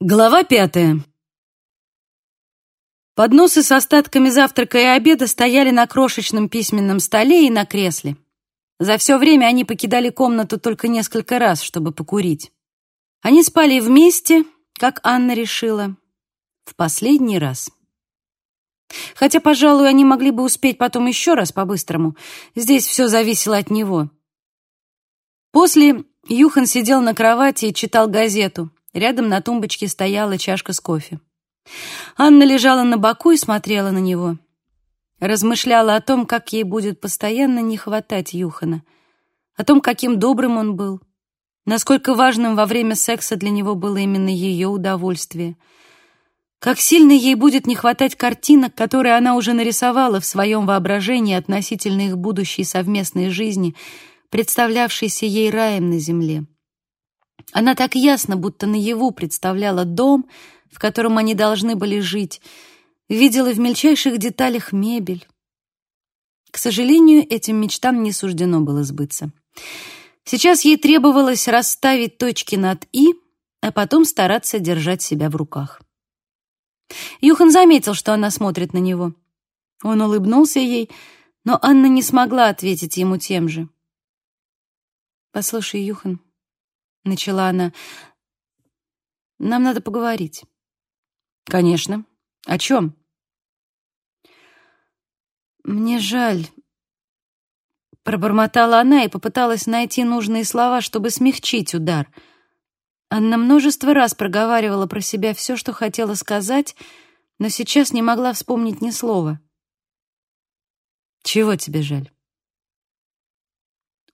Глава пятая. Подносы с остатками завтрака и обеда стояли на крошечном письменном столе и на кресле. За все время они покидали комнату только несколько раз, чтобы покурить. Они спали вместе, как Анна решила, в последний раз. Хотя, пожалуй, они могли бы успеть потом еще раз по-быстрому. Здесь все зависело от него. После Юхан сидел на кровати и читал газету. Рядом на тумбочке стояла чашка с кофе. Анна лежала на боку и смотрела на него. Размышляла о том, как ей будет постоянно не хватать Юхана, о том, каким добрым он был, насколько важным во время секса для него было именно ее удовольствие, как сильно ей будет не хватать картинок, которые она уже нарисовала в своем воображении относительно их будущей совместной жизни, представлявшейся ей раем на земле. Она так ясно, будто наяву представляла дом, в котором они должны были жить, видела в мельчайших деталях мебель. К сожалению, этим мечтам не суждено было сбыться. Сейчас ей требовалось расставить точки над «и», а потом стараться держать себя в руках. Юхан заметил, что она смотрит на него. Он улыбнулся ей, но Анна не смогла ответить ему тем же. «Послушай, Юхан», начала она. Нам надо поговорить. Конечно. О чем? Мне жаль. Пробормотала она и попыталась найти нужные слова, чтобы смягчить удар. Она множество раз проговаривала про себя все, что хотела сказать, но сейчас не могла вспомнить ни слова. Чего тебе жаль?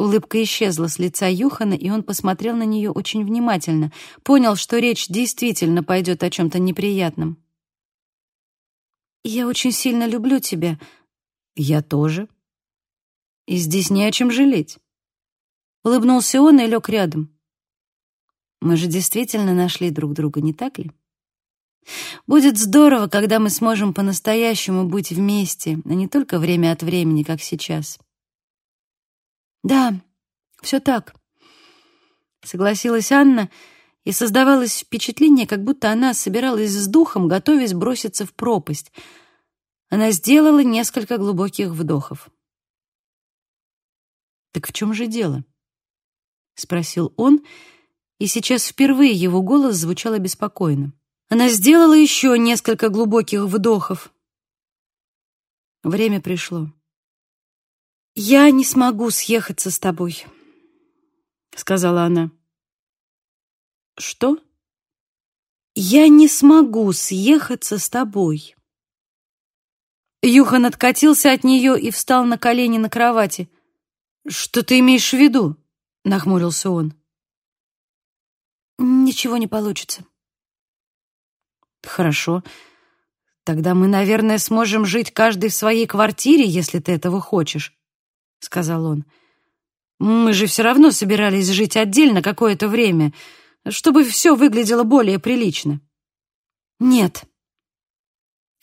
Улыбка исчезла с лица Юхана, и он посмотрел на нее очень внимательно, понял, что речь действительно пойдет о чем-то неприятном. «Я очень сильно люблю тебя». «Я тоже». «И здесь не о чем жалеть». Улыбнулся он и лег рядом. «Мы же действительно нашли друг друга, не так ли?» Будет здорово, когда мы сможем по-настоящему быть вместе, а не только время от времени, как сейчас. Да, все так, согласилась Анна, и создавалось впечатление, как будто она собиралась с духом, готовясь броситься в пропасть. Она сделала несколько глубоких вдохов. Так в чем же дело? спросил он, и сейчас впервые его голос звучал обеспокоенно. Она сделала еще несколько глубоких вдохов. Время пришло. «Я не смогу съехаться с тобой», — сказала она. «Что?» «Я не смогу съехаться с тобой». Юхан откатился от нее и встал на колени на кровати. «Что ты имеешь в виду?» — нахмурился он. «Ничего не получится». «Хорошо. Тогда мы, наверное, сможем жить каждый в своей квартире, если ты этого хочешь. — сказал он. «Мы же все равно собирались жить отдельно какое-то время, чтобы все выглядело более прилично». «Нет,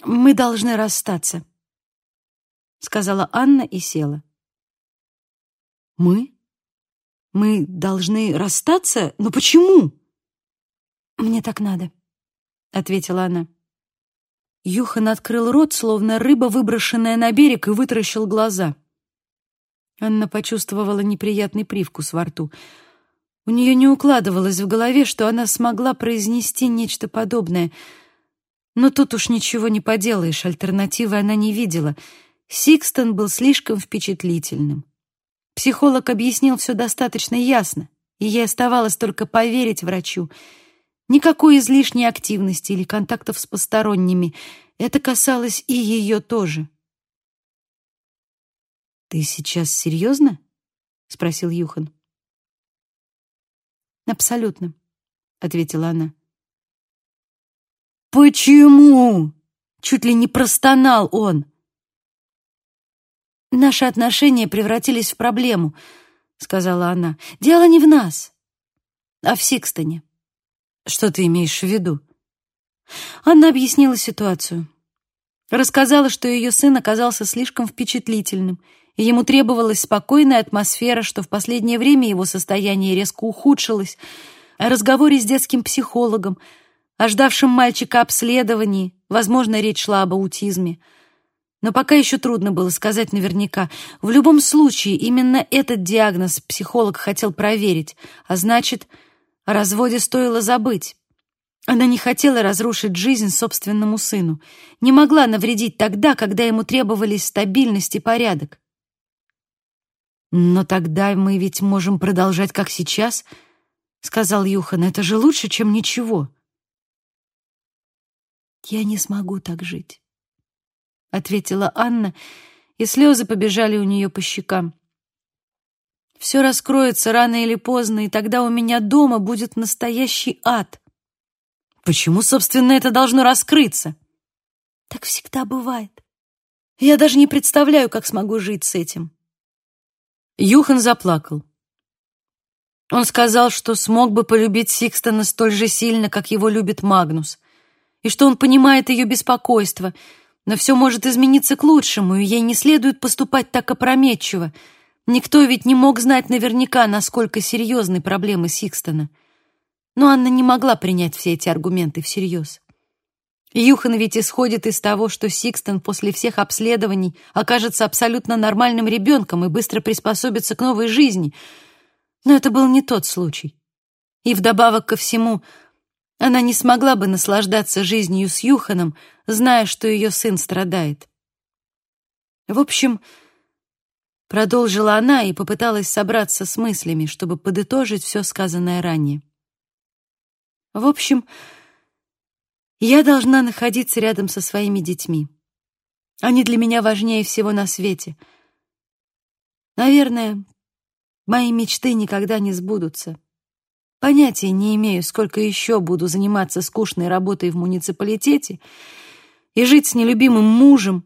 мы должны расстаться», — сказала Анна и села. «Мы? Мы должны расстаться? Но почему?» «Мне так надо», — ответила она. Юхан открыл рот, словно рыба, выброшенная на берег, и вытаращил глаза. Анна почувствовала неприятный привкус во рту. У нее не укладывалось в голове, что она смогла произнести нечто подобное. Но тут уж ничего не поделаешь, альтернативы она не видела. Сикстон был слишком впечатлительным. Психолог объяснил все достаточно ясно, и ей оставалось только поверить врачу. Никакой излишней активности или контактов с посторонними. Это касалось и ее тоже. «Ты сейчас серьезно?» — спросил Юхан. «Абсолютно», — ответила она. «Почему?» — чуть ли не простонал он. «Наши отношения превратились в проблему», — сказала она. «Дело не в нас, а в Сикстоне». «Что ты имеешь в виду?» Она объяснила ситуацию. Рассказала, что ее сын оказался слишком впечатлительным — ему требовалась спокойная атмосфера, что в последнее время его состояние резко ухудшилось. О разговоре с детским психологом, о ждавшем мальчика обследовании, возможно, речь шла об аутизме. Но пока еще трудно было сказать наверняка. В любом случае, именно этот диагноз психолог хотел проверить, а значит, о разводе стоило забыть. Она не хотела разрушить жизнь собственному сыну, не могла навредить тогда, когда ему требовались стабильность и порядок. «Но тогда мы ведь можем продолжать, как сейчас», — сказал Юхан. «Это же лучше, чем ничего». «Я не смогу так жить», — ответила Анна, и слезы побежали у нее по щекам. «Все раскроется рано или поздно, и тогда у меня дома будет настоящий ад». «Почему, собственно, это должно раскрыться?» «Так всегда бывает. Я даже не представляю, как смогу жить с этим». Юхан заплакал. Он сказал, что смог бы полюбить Сикстона столь же сильно, как его любит Магнус, и что он понимает ее беспокойство, но все может измениться к лучшему, и ей не следует поступать так опрометчиво. Никто ведь не мог знать наверняка, насколько серьезны проблемы Сикстона. Но Анна не могла принять все эти аргументы всерьез. Юхан ведь исходит из того, что Сикстон после всех обследований окажется абсолютно нормальным ребенком и быстро приспособится к новой жизни. Но это был не тот случай. И вдобавок ко всему, она не смогла бы наслаждаться жизнью с Юханом, зная, что ее сын страдает. В общем, продолжила она и попыталась собраться с мыслями, чтобы подытожить все сказанное ранее. В общем, я должна находиться рядом со своими детьми. Они для меня важнее всего на свете. Наверное, мои мечты никогда не сбудутся. Понятия не имею, сколько еще буду заниматься скучной работой в муниципалитете и жить с нелюбимым мужем,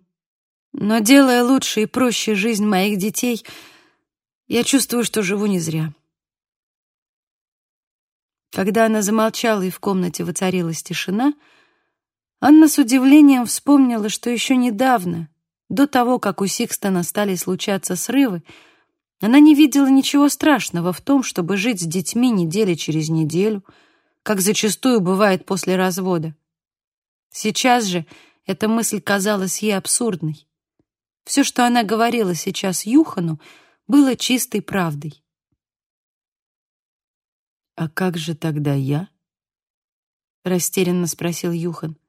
но делая лучше и проще жизнь моих детей, я чувствую, что живу не зря. Когда она замолчала и в комнате воцарилась тишина, Анна с удивлением вспомнила, что еще недавно, до того, как у Сикстона стали случаться срывы, она не видела ничего страшного в том, чтобы жить с детьми неделя через неделю, как зачастую бывает после развода. Сейчас же эта мысль казалась ей абсурдной. Все, что она говорила сейчас Юхану, было чистой правдой. «А как же тогда я?» — растерянно спросил Юхан.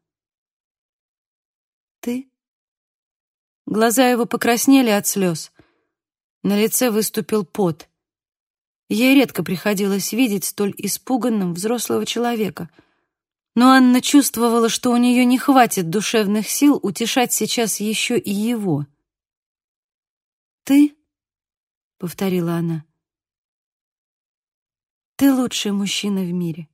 «Ты?» Глаза его покраснели от слез. На лице выступил пот. Ей редко приходилось видеть столь испуганным взрослого человека. Но Анна чувствовала, что у нее не хватит душевных сил утешать сейчас еще и его. «Ты?» — повторила она. «Ты лучший мужчина в мире.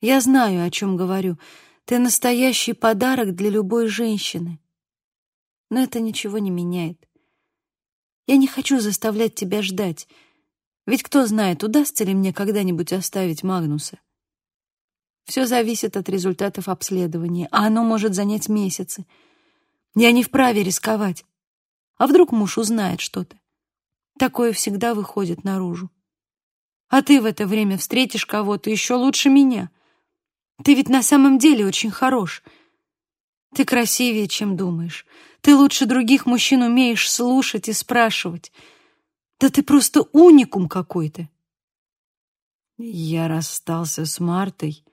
Я знаю, о чем говорю». Ты настоящий подарок для любой женщины. Но это ничего не меняет. Я не хочу заставлять тебя ждать. Ведь кто знает, удастся ли мне когда-нибудь оставить Магнуса. Все зависит от результатов обследования, а оно может занять месяцы. Я не вправе рисковать. А вдруг муж узнает что-то? Такое всегда выходит наружу. А ты в это время встретишь кого-то еще лучше меня — ты ведь на самом деле очень хорош. Ты красивее, чем думаешь. Ты лучше других мужчин умеешь слушать и спрашивать. Да ты просто уникум какой-то. Я расстался с Мартой,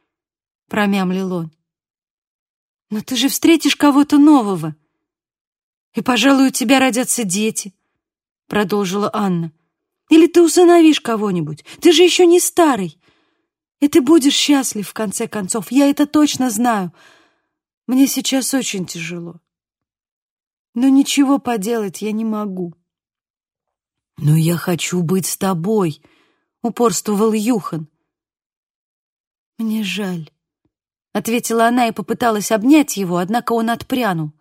промямлил он. Но ты же встретишь кого-то нового. И, пожалуй, у тебя родятся дети, продолжила Анна. Или ты усыновишь кого-нибудь. Ты же еще не старый. И ты будешь счастлив, в конце концов. Я это точно знаю. Мне сейчас очень тяжело. Но ничего поделать я не могу. «Но я хочу быть с тобой», — упорствовал Юхан. «Мне жаль», — ответила она и попыталась обнять его, однако он отпрянул.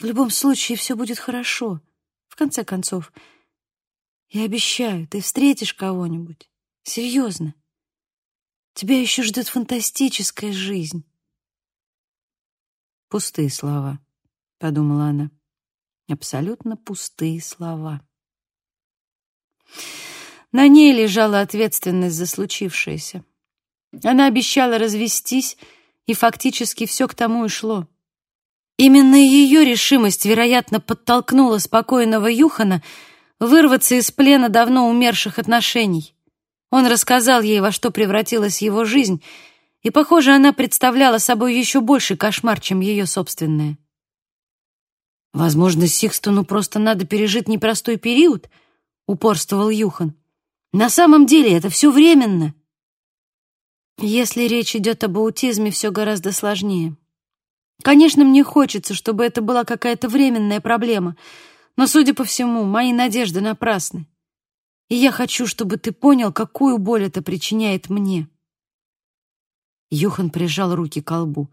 «В любом случае все будет хорошо. В конце концов, я обещаю, ты встретишь кого-нибудь. Серьезно». Тебя еще ждет фантастическая жизнь. Пустые слова, подумала она. Абсолютно пустые слова. На ней лежала ответственность за случившееся. Она обещала развестись, и фактически все к тому и шло. Именно ее решимость, вероятно, подтолкнула спокойного Юхана вырваться из плена давно умерших отношений. Он рассказал ей, во что превратилась его жизнь, и, похоже, она представляла собой еще больший кошмар, чем ее собственная. «Возможно, Сикстону просто надо пережить непростой период», — упорствовал Юхан. «На самом деле это все временно». Если речь идет об аутизме, все гораздо сложнее. Конечно, мне хочется, чтобы это была какая-то временная проблема, но, судя по всему, мои надежды напрасны. И я хочу, чтобы ты понял, какую боль это причиняет мне. Юхан прижал руки к колбу.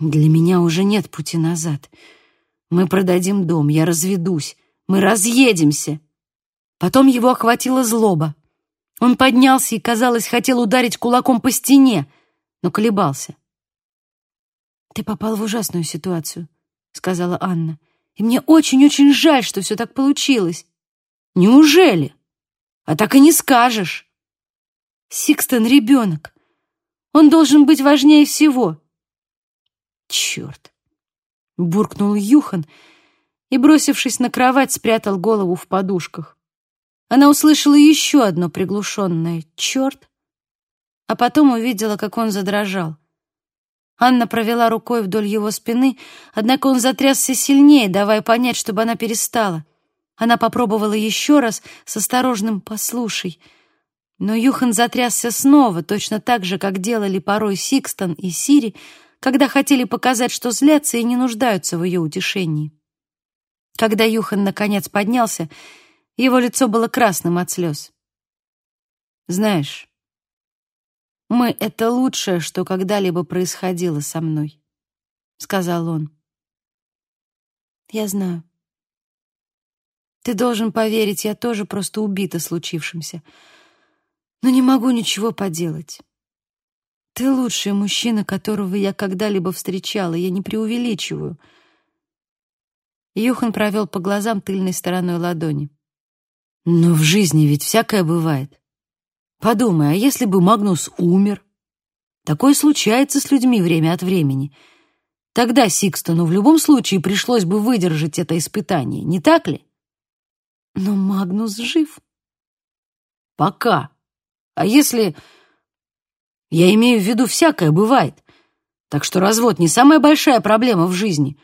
Для меня уже нет пути назад. Мы продадим дом, я разведусь, мы разъедемся. Потом его охватила злоба. Он поднялся и, казалось, хотел ударить кулаком по стене, но колебался. «Ты попал в ужасную ситуацию», — сказала Анна. «И мне очень-очень жаль, что все так получилось». «Неужели? А так и не скажешь». «Сикстон — ребенок. Он должен быть важнее всего». «Черт!» — буркнул Юхан и, бросившись на кровать, спрятал голову в подушках. Она услышала еще одно приглушенное «черт», а потом увидела, как он задрожал. Анна провела рукой вдоль его спины, однако он затрясся сильнее, давая понять, чтобы она перестала. Она попробовала еще раз с осторожным «послушай». Но Юхан затрясся снова, точно так же, как делали порой Сикстон и Сири, когда хотели показать, что злятся и не нуждаются в ее утешении. Когда Юхан наконец поднялся, его лицо было красным от слез. «Знаешь, мы — это лучшее, что когда-либо происходило со мной», — сказал он. «Я знаю. Ты должен поверить, я тоже просто убита случившимся. Но не могу ничего поделать. Ты лучший мужчина, которого я когда-либо встречала, я не преувеличиваю». Юхан провел по глазам тыльной стороной ладони. «Но в жизни ведь всякое бывает. Подумай, а если бы Магнус умер? Такое случается с людьми время от времени. Тогда Сикстону в любом случае пришлось бы выдержать это испытание, не так ли? Но Магнус жив. Пока. А если... Я имею в виду, всякое бывает. Так что развод не самая большая проблема в жизни.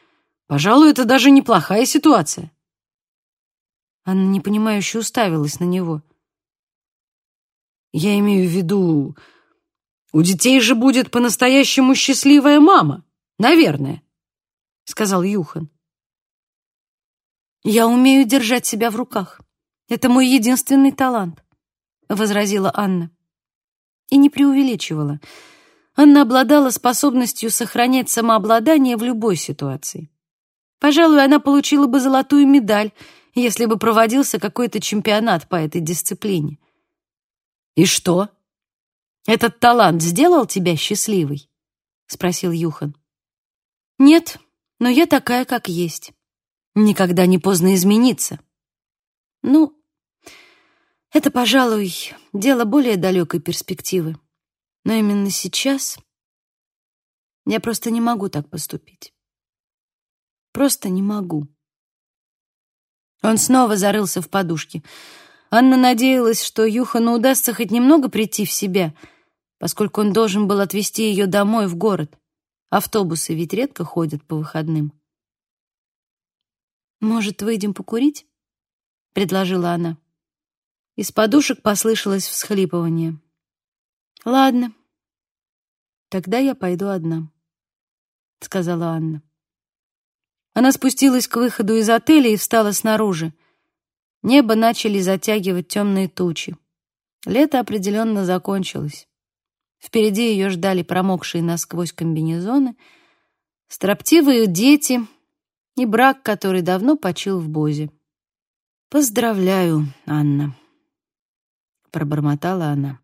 Пожалуй, это даже неплохая ситуация. Она непонимающе уставилась на него. Я имею в виду, у детей же будет по-настоящему счастливая мама, наверное, сказал Юхан. Я умею держать себя в руках. Это мой единственный талант, возразила Анна. И не преувеличивала. Анна обладала способностью сохранять самообладание в любой ситуации. Пожалуй, она получила бы золотую медаль, если бы проводился какой-то чемпионат по этой дисциплине. «И что? Этот талант сделал тебя счастливой?» — спросил Юхан. «Нет, но я такая, как есть. Никогда не поздно измениться. Ну, это, пожалуй, дело более далекой перспективы. Но именно сейчас я просто не могу так поступить. Просто не могу». Он снова зарылся в подушки — Анна надеялась, что Юхану удастся хоть немного прийти в себя, поскольку он должен был отвезти ее домой в город. Автобусы ведь редко ходят по выходным. «Может, выйдем покурить?» — предложила она. Из подушек послышалось всхлипывание. «Ладно, тогда я пойду одна», — сказала Анна. Она спустилась к выходу из отеля и встала снаружи. Небо начали затягивать темные тучи. Лето определенно закончилось. Впереди ее ждали промокшие насквозь комбинезоны, строптивые дети и брак, который давно почил в Бозе. «Поздравляю, Анна», — пробормотала она.